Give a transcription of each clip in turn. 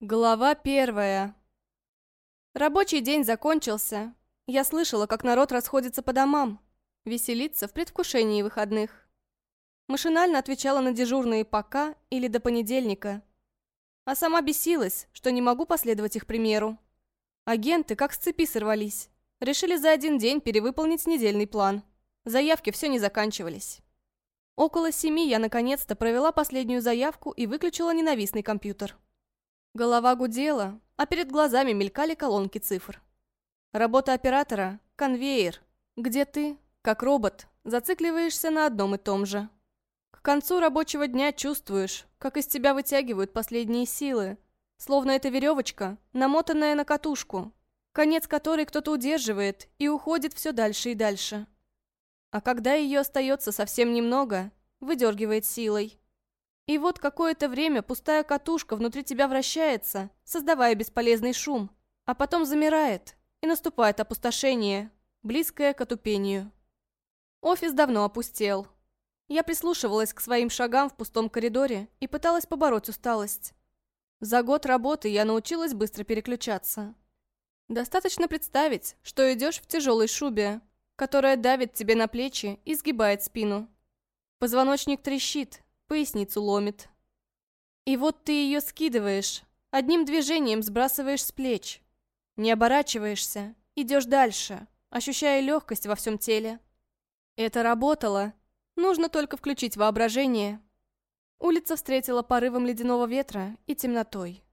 Глава первая. Рабочий день закончился. Я слышала, как народ расходится по домам, веселится в предвкушении выходных. Машинально отвечала на дежурные «пока» или «до понедельника». А сама бесилась, что не могу последовать их примеру. Агенты как с цепи сорвались. Решили за один день перевыполнить недельный план. Заявки все не заканчивались. Около семи я наконец-то провела последнюю заявку и выключила ненавистный компьютер. Голова гудела, а перед глазами мелькали колонки цифр. Работа оператора – конвейер, где ты, как робот, зацикливаешься на одном и том же. К концу рабочего дня чувствуешь, как из тебя вытягивают последние силы, словно это веревочка, намотанная на катушку, конец которой кто-то удерживает и уходит все дальше и дальше. А когда ее остается совсем немного, выдергивает силой. И вот какое-то время пустая катушка внутри тебя вращается, создавая бесполезный шум, а потом замирает, и наступает опустошение, близкое к отупению. Офис давно опустел. Я прислушивалась к своим шагам в пустом коридоре и пыталась побороть усталость. За год работы я научилась быстро переключаться. Достаточно представить, что идешь в тяжелой шубе, которая давит тебе на плечи и сгибает спину. Позвоночник трещит, поясницу ломит. И вот ты ее скидываешь, одним движением сбрасываешь с плеч. Не оборачиваешься, идешь дальше, ощущая легкость во всем теле. Это работало. Нужно только включить воображение. Улица встретила порывом ледяного ветра и темнотой.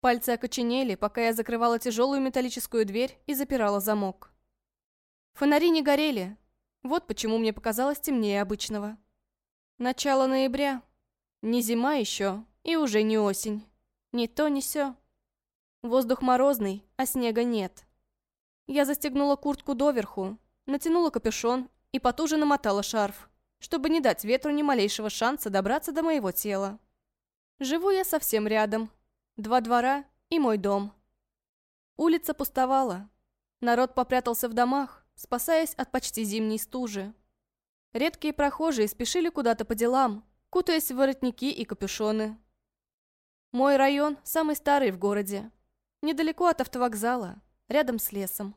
Пальцы окоченели, пока я закрывала тяжелую металлическую дверь и запирала замок. Фонари не горели. Вот почему мне показалось темнее обычного. Начало ноября. Не зима еще, и уже не осень. Ни то, ни сё. Воздух морозный, а снега нет. Я застегнула куртку доверху, натянула капюшон и потуже намотала шарф, чтобы не дать ветру ни малейшего шанса добраться до моего тела. Живу я совсем рядом. Два двора и мой дом. Улица пустовала. Народ попрятался в домах, спасаясь от почти зимней стужи. Редкие прохожие спешили куда-то по делам, кутаясь в воротники и капюшоны. Мой район самый старый в городе. Недалеко от автовокзала, рядом с лесом.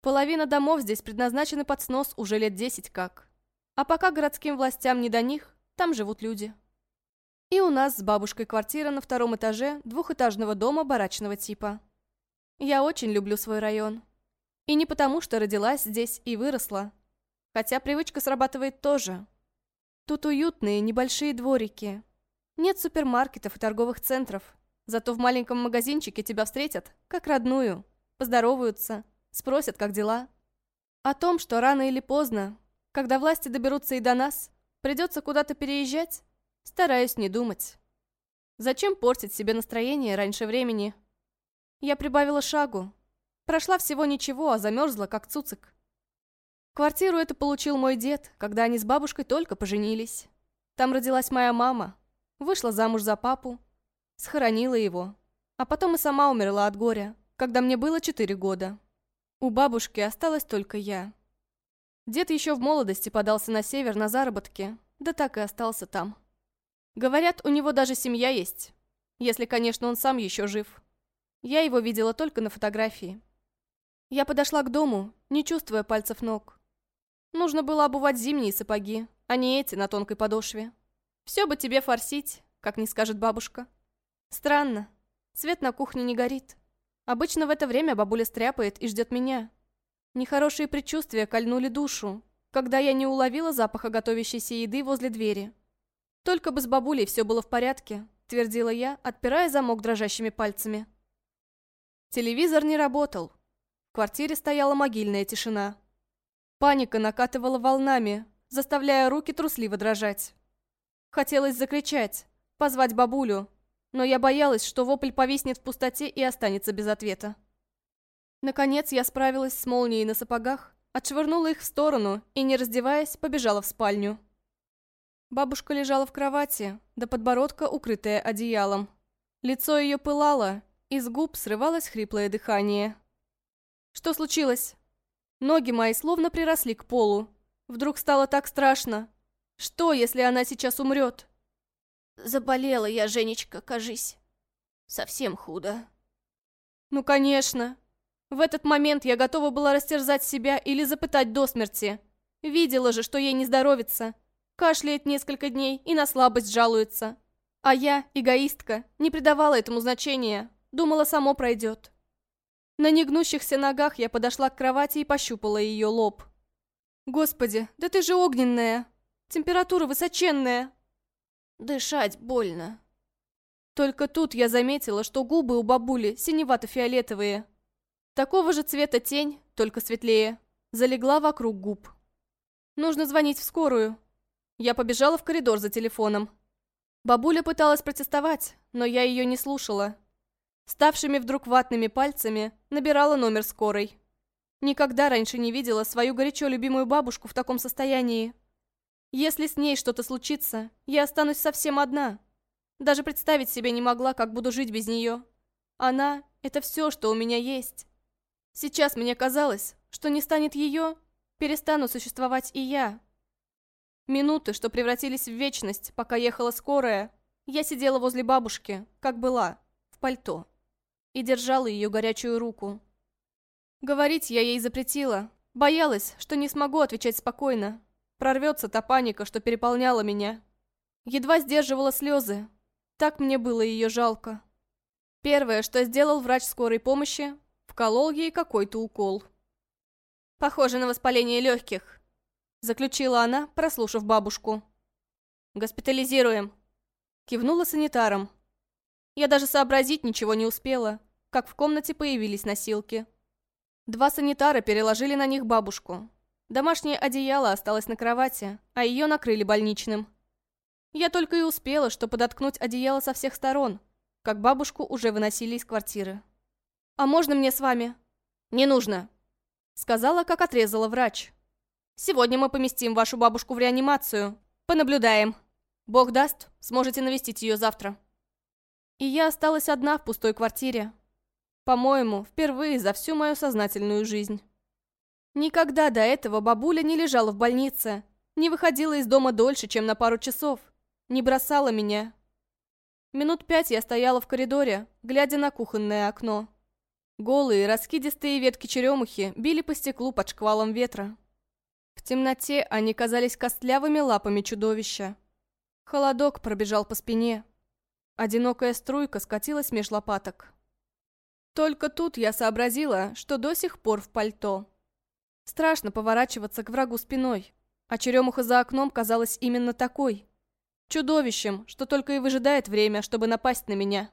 Половина домов здесь предназначены под снос уже лет десять как. А пока городским властям не до них, там живут люди. И у нас с бабушкой квартира на втором этаже двухэтажного дома барачного типа. Я очень люблю свой район. И не потому, что родилась здесь и выросла, Хотя привычка срабатывает тоже. Тут уютные небольшие дворики. Нет супермаркетов и торговых центров. Зато в маленьком магазинчике тебя встретят, как родную. Поздороваются, спросят, как дела. О том, что рано или поздно, когда власти доберутся и до нас, придется куда-то переезжать, стараюсь не думать. Зачем портить себе настроение раньше времени? Я прибавила шагу. Прошла всего ничего, а замерзла, как цуцик. Квартиру это получил мой дед, когда они с бабушкой только поженились. Там родилась моя мама, вышла замуж за папу, схоронила его, а потом и сама умерла от горя, когда мне было четыре года. У бабушки осталась только я. Дед еще в молодости подался на север на заработки, да так и остался там. Говорят, у него даже семья есть, если, конечно, он сам еще жив. Я его видела только на фотографии. Я подошла к дому, не чувствуя пальцев ног. Нужно было обувать зимние сапоги, а не эти на тонкой подошве. Все бы тебе форсить, как не скажет бабушка. Странно. Свет на кухне не горит. Обычно в это время бабуля стряпает и ждет меня. Нехорошие предчувствия кольнули душу, когда я не уловила запаха готовящейся еды возле двери. Только бы с бабулей все было в порядке, твердила я, отпирая замок дрожащими пальцами. Телевизор не работал. В квартире стояла могильная тишина. Паника накатывала волнами, заставляя руки трусливо дрожать. Хотелось закричать, позвать бабулю, но я боялась, что вопль повиснет в пустоте и останется без ответа. Наконец я справилась с молнией на сапогах, отшвырнула их в сторону и, не раздеваясь, побежала в спальню. Бабушка лежала в кровати, до подбородка укрытая одеялом. Лицо ее пылало, из губ срывалось хриплое дыхание. «Что случилось?» Ноги мои словно приросли к полу. Вдруг стало так страшно. Что, если она сейчас умрет? Заболела я, Женечка, кажись. совсем худо». «Ну, конечно. В этот момент я готова была растерзать себя или запытать до смерти. Видела же, что ей не здоровится. Кашляет несколько дней и на слабость жалуется. А я, эгоистка, не придавала этому значения. Думала, само пройдет. На негнущихся ногах я подошла к кровати и пощупала ее лоб. «Господи, да ты же огненная! Температура высоченная!» «Дышать больно». Только тут я заметила, что губы у бабули синевато-фиолетовые. Такого же цвета тень, только светлее, залегла вокруг губ. Нужно звонить в скорую. Я побежала в коридор за телефоном. Бабуля пыталась протестовать, но я ее не слушала. Ставшими вдруг ватными пальцами набирала номер скорой. Никогда раньше не видела свою горячо любимую бабушку в таком состоянии. Если с ней что-то случится, я останусь совсем одна. Даже представить себе не могла, как буду жить без нее. Она — это все, что у меня есть. Сейчас мне казалось, что не станет ее, перестану существовать и я. Минуты, что превратились в вечность, пока ехала скорая, я сидела возле бабушки, как была, в пальто, и держала ее горячую руку. Говорить я ей запретила, боялась, что не смогу отвечать спокойно. Прорвется та паника, что переполняла меня. Едва сдерживала слезы. Так мне было ее жалко. Первое, что сделал врач скорой помощи, вколол ей какой-то укол. Похоже на воспаление легких. Заключила она, прослушав бабушку. «Госпитализируем», — кивнула санитаром. Я даже сообразить ничего не успела, как в комнате появились носилки. Два санитара переложили на них бабушку. Домашнее одеяло осталось на кровати, а ее накрыли больничным. Я только и успела, что подоткнуть одеяло со всех сторон, как бабушку уже выносили из квартиры. «А можно мне с вами?» «Не нужно», — сказала, как отрезала врач. Сегодня мы поместим вашу бабушку в реанимацию. Понаблюдаем. Бог даст, сможете навестить ее завтра. И я осталась одна в пустой квартире. По-моему, впервые за всю мою сознательную жизнь. Никогда до этого бабуля не лежала в больнице, не выходила из дома дольше, чем на пару часов, не бросала меня. Минут пять я стояла в коридоре, глядя на кухонное окно. Голые, раскидистые ветки черемухи били по стеклу под шквалом ветра. В темноте они казались костлявыми лапами чудовища. Холодок пробежал по спине. Одинокая струйка скатилась меж лопаток. Только тут я сообразила, что до сих пор в пальто. Страшно поворачиваться к врагу спиной, а черемуха за окном казалась именно такой. Чудовищем, что только и выжидает время, чтобы напасть на меня.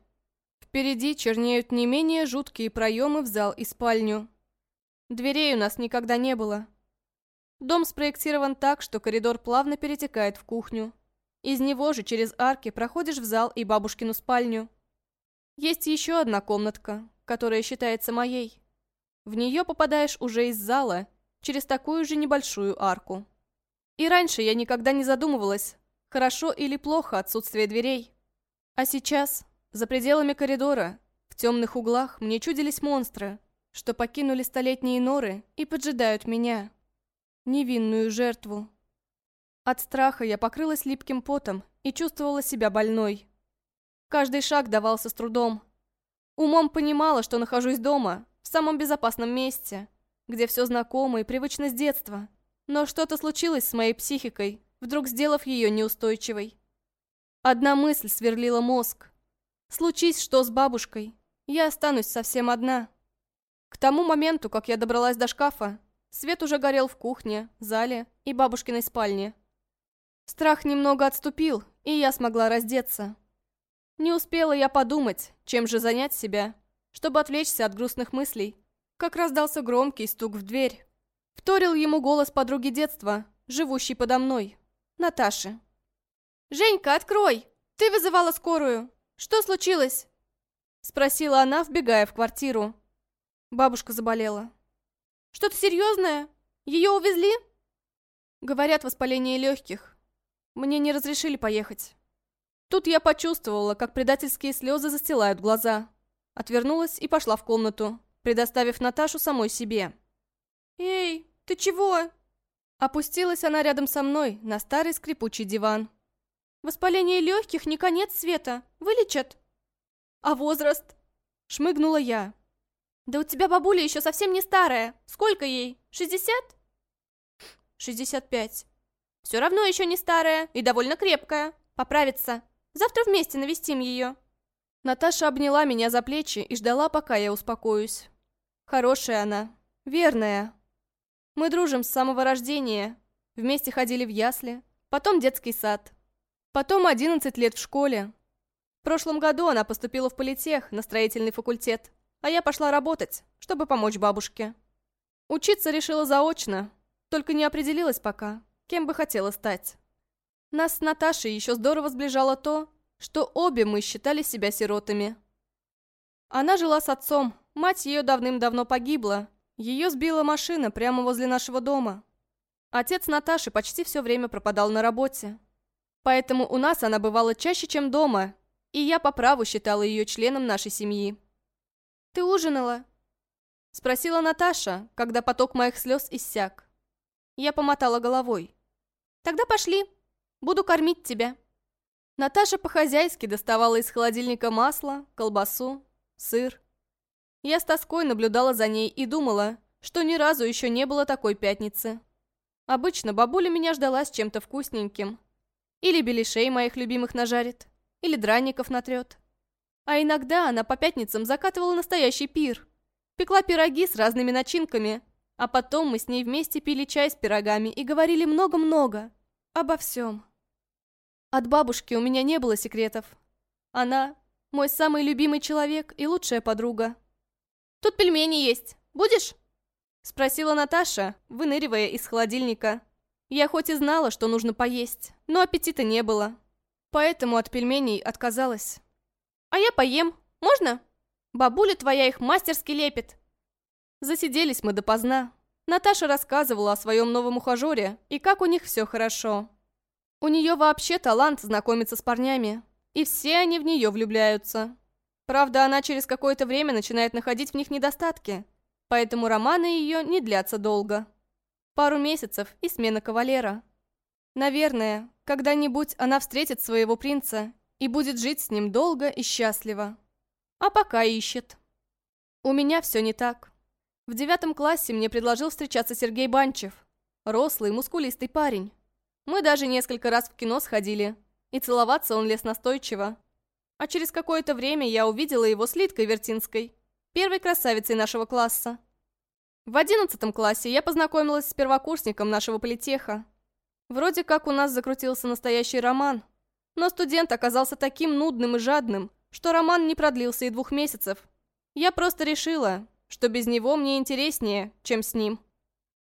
Впереди чернеют не менее жуткие проемы в зал и спальню. Дверей у нас никогда не было. Дом спроектирован так, что коридор плавно перетекает в кухню. Из него же через арки проходишь в зал и бабушкину спальню. Есть еще одна комнатка, которая считается моей. В нее попадаешь уже из зала, через такую же небольшую арку. И раньше я никогда не задумывалась, хорошо или плохо отсутствие дверей. А сейчас, за пределами коридора, в темных углах мне чудились монстры, что покинули столетние норы и поджидают меня невинную жертву. От страха я покрылась липким потом и чувствовала себя больной. Каждый шаг давался с трудом. Умом понимала, что нахожусь дома, в самом безопасном месте, где все знакомо и привычно с детства. Но что-то случилось с моей психикой, вдруг сделав ее неустойчивой. Одна мысль сверлила мозг. Случись что с бабушкой, я останусь совсем одна. К тому моменту, как я добралась до шкафа, Свет уже горел в кухне, зале и бабушкиной спальне. Страх немного отступил, и я смогла раздеться. Не успела я подумать, чем же занять себя, чтобы отвлечься от грустных мыслей, как раздался громкий стук в дверь. Вторил ему голос подруги детства, живущей подо мной, Наташи. «Женька, открой! Ты вызывала скорую! Что случилось?» Спросила она, вбегая в квартиру. Бабушка заболела. Что-то серьезное? Ее увезли? Говорят, воспаление легких. Мне не разрешили поехать. Тут я почувствовала, как предательские слезы застилают глаза. Отвернулась и пошла в комнату, предоставив Наташу самой себе. «Эй, ты чего?» Опустилась она рядом со мной на старый скрипучий диван. «Воспаление легких не конец света. Вылечат?» А возраст? Шмыгнула я. Да у тебя бабуля еще совсем не старая. Сколько ей? Шестьдесят? Шестьдесят пять. Все равно еще не старая и довольно крепкая. Поправится. Завтра вместе навестим ее. Наташа обняла меня за плечи и ждала, пока я успокоюсь. Хорошая она. Верная. Мы дружим с самого рождения. Вместе ходили в ясли, потом детский сад. Потом 11 лет в школе. В прошлом году она поступила в политех на строительный факультет, а я пошла работать, чтобы помочь бабушке. Учиться решила заочно, только не определилась пока, кем бы хотела стать. Нас с Наташей еще здорово сближало то, что обе мы считали себя сиротами. Она жила с отцом, мать ее давным-давно погибла. Ее сбила машина прямо возле нашего дома. Отец Наташи почти все время пропадал на работе. Поэтому у нас она бывала чаще, чем дома, и я по праву считала ее членом нашей семьи. «Ты ужинала?» Спросила Наташа, когда поток моих слез иссяк. Я помотала головой. «Тогда пошли. Буду кормить тебя». Наташа по-хозяйски доставала из холодильника масло, колбасу, сыр. Я с тоской наблюдала за ней и думала, что ни разу еще не было такой пятницы. Обычно бабуля меня ждала с чем-то вкусненьким. Или беляшей моих любимых нажарит, или драников натрет. А иногда она по пятницам закатывала настоящий пир. Пекла пироги с разными начинками, а потом мы с ней вместе пили чай с пирогами и говорили много-много. Обо всем. От бабушки у меня не было секретов. Она — мой самый любимый человек и лучшая подруга. «Тут пельмени есть. Будешь?» Спросила Наташа, выныривая из холодильника. Я хоть и знала, что нужно поесть, но аппетита не было. Поэтому от пельменей отказалась. «А я поем. Можно? Бабуля твоя их мастерски лепит». Засиделись мы допоздна. Наташа рассказывала о своем новом ухажере и как у них все хорошо. У нее вообще талант знакомиться с парнями, и все они в нее влюбляются. Правда, она через какое-то время начинает находить в них недостатки, поэтому романы ее не длятся долго. Пару месяцев и смена кавалера. Наверное, когда-нибудь она встретит своего принца и будет жить с ним долго и счастливо. А пока ищет. У меня все не так. В девятом классе мне предложил встречаться Сергей Банчев. Рослый, мускулистый парень. Мы даже несколько раз в кино сходили, и целоваться он лез настойчиво. А через какое-то время я увидела его с Литкой Вертинской, первой красавицей нашего класса. В одиннадцатом классе я познакомилась с первокурсником нашего политеха. Вроде как у нас закрутился настоящий роман, но студент оказался таким нудным и жадным, что роман не продлился и двух месяцев. Я просто решила, что без него мне интереснее, чем с ним.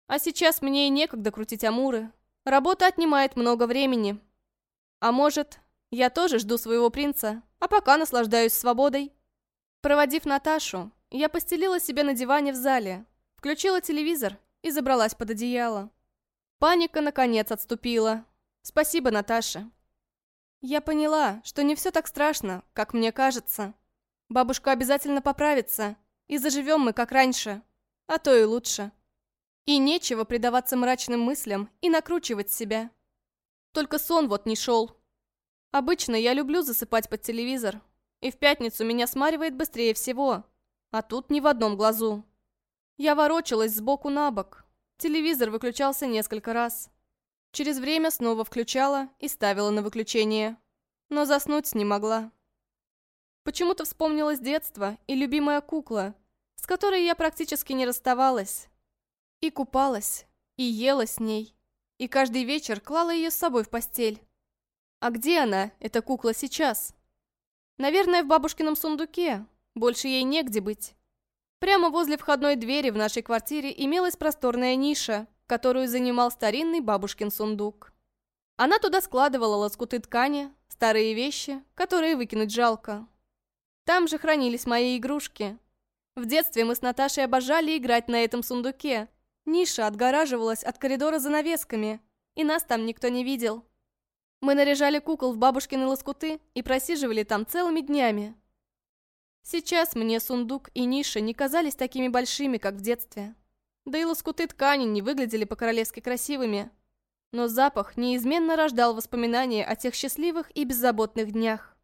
А сейчас мне и некогда крутить амуры. Работа отнимает много времени. А может, я тоже жду своего принца, а пока наслаждаюсь свободой. Проводив Наташу, я постелила себе на диване в зале, включила телевизор и забралась под одеяло. Паника, наконец, отступила. Спасибо, Наташа. Я поняла, что не все так страшно, как мне кажется. Бабушка обязательно поправится, и заживем мы как раньше, а то и лучше. И нечего предаваться мрачным мыслям и накручивать себя. Только сон вот не шел. Обычно я люблю засыпать под телевизор, и в пятницу меня смаривает быстрее всего, а тут ни в одном глазу. Я ворочалась сбоку на бок. Телевизор выключался несколько раз. Через время снова включала и ставила на выключение. Но заснуть не могла. Почему-то вспомнилось детство и любимая кукла, с которой я практически не расставалась. И купалась, и ела с ней, и каждый вечер клала ее с собой в постель. А где она, эта кукла, сейчас? Наверное, в бабушкином сундуке. Больше ей негде быть. Прямо возле входной двери в нашей квартире имелась просторная ниша, которую занимал старинный бабушкин сундук. Она туда складывала лоскуты ткани, старые вещи, которые выкинуть жалко. Там же хранились мои игрушки. В детстве мы с Наташей обожали играть на этом сундуке, Ниша отгораживалась от коридора занавесками, и нас там никто не видел. Мы наряжали кукол в бабушкины лоскуты и просиживали там целыми днями. Сейчас мне сундук и ниша не казались такими большими, как в детстве. Да и лоскуты ткани не выглядели по-королевски красивыми. Но запах неизменно рождал воспоминания о тех счастливых и беззаботных днях.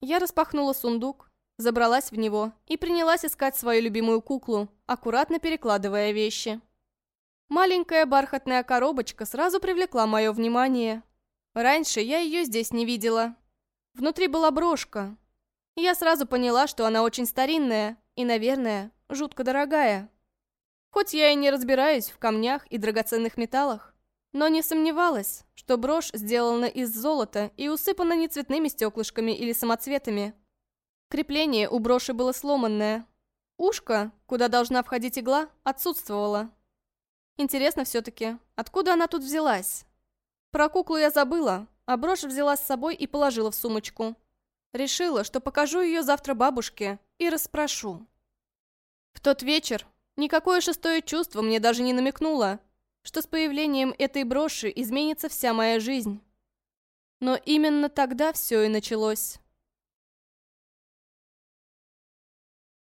Я распахнула сундук, забралась в него и принялась искать свою любимую куклу, аккуратно перекладывая вещи. Маленькая бархатная коробочка сразу привлекла мое внимание. Раньше я ее здесь не видела. Внутри была брошка. Я сразу поняла, что она очень старинная и, наверное, жутко дорогая. Хоть я и не разбираюсь в камнях и драгоценных металлах, но не сомневалась, что брошь сделана из золота и усыпана не цветными стеклышками или самоцветами. Крепление у броши было сломанное. Ушко, куда должна входить игла, отсутствовало. Интересно все-таки, откуда она тут взялась? Про куклу я забыла, а брошь взяла с собой и положила в сумочку. Решила, что покажу ее завтра бабушке и расспрошу. В тот вечер никакое шестое чувство мне даже не намекнуло, что с появлением этой броши изменится вся моя жизнь. Но именно тогда все и началось.